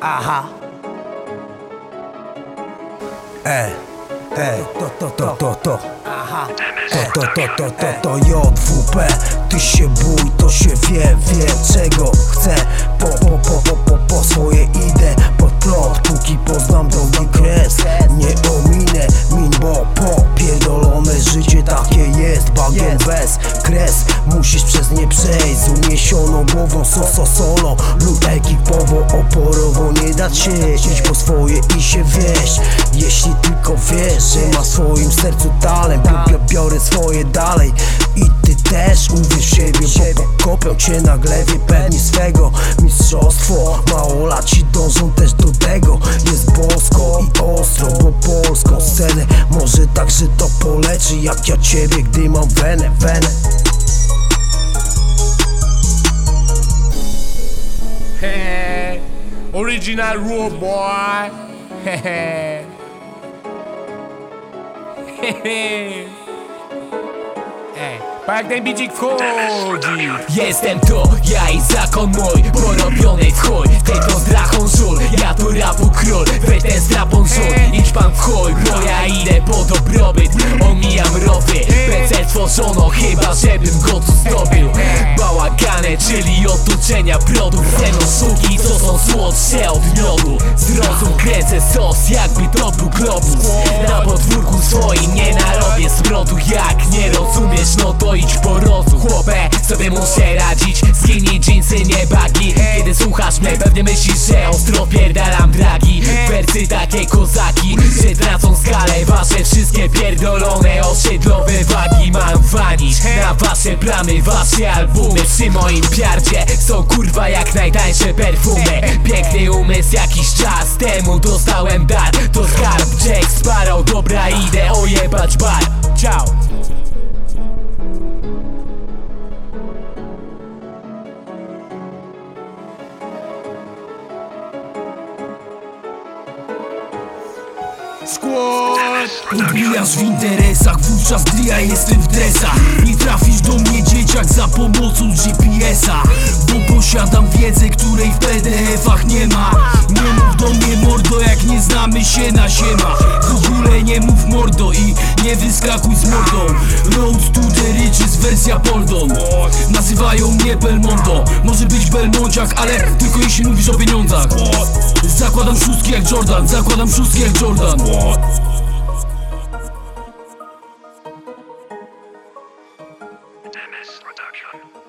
Aha. E, e, to, to, to, to, to. Aha. To, to, to, to, to, to JWP Ty się bój, to się wie, wie czego chcę Po, po, po, po, po, po swoje Musisz przez nie przejść z uniesioną głową So, so, solo. Lub ekipowo Oporowo nie dać się Iść po swoje i się wieść. Jeśli tylko wiesz, że ma w swoim sercu talent Bi- bi- Biorę swoje dalej. I ty też uwierz w siebie Bo pokopią cię na glebie Pewni swego. Mistrzostwo Mało lat ci dążą też do tego. Jest bosko i ostro Bo polską scenę Może także to poleczy Jak ja ciebie, gdy mam wenę, wenę Original rule boy. Ej, bo jak ten bicik wchodzi. Jestem to, ja i zakon mój Porobiony w chuj, ty to drachą żul Ja tu rapu król, wy ten strapą żul. Idź pan w chuj, bo ja idę po dobrobyt Omijam rowy, PC tworzono Chyba żebym go otoczenia produkt Ceno co są słodsze od miodu. Zrozum, kręcę sos, jakby to był globus. Na podwórku swoim nie narobię smrodu Jak nie rozumiesz, no to idź po rozum Chłopę, sobie muszę radzić Jeansy, nie bagi. Kiedy słuchasz mnie, pewnie myślisz, że ostro pierdalam dragi. Wersy takie kozaki, że tracą skalę. Wasze wszystkie pierdolone osiedlowe wagi Mam wanić. Na wasze plamy, wasze albumy Przy moim piardzie są kurwa jak najtańsze perfumy. Piękny umysł jakiś czas temu dostałem dar. To skarb Jack Sparrow, dobra idę ojebać Skład! Odbijasz w interesach, wówczas gdy ja jestem w dresach. Nie trafisz do mnie dzieciak za pomocą GPS-a Bo posiadam wiedzę, której w PDF-ach nie ma. Nie mów do mnie mordo, jak nie znamy się na siemach W ogóle nie mów mordo i nie wyskakuj z mordą. Road to the wersja Poldon Nazywają mnie Belmondo. Może być Belmonciak, ale tylko jeśli mówisz o pieniądzach. Zakładam szóstki jak Jordan, zakładam szóstki jak Jordan. Production.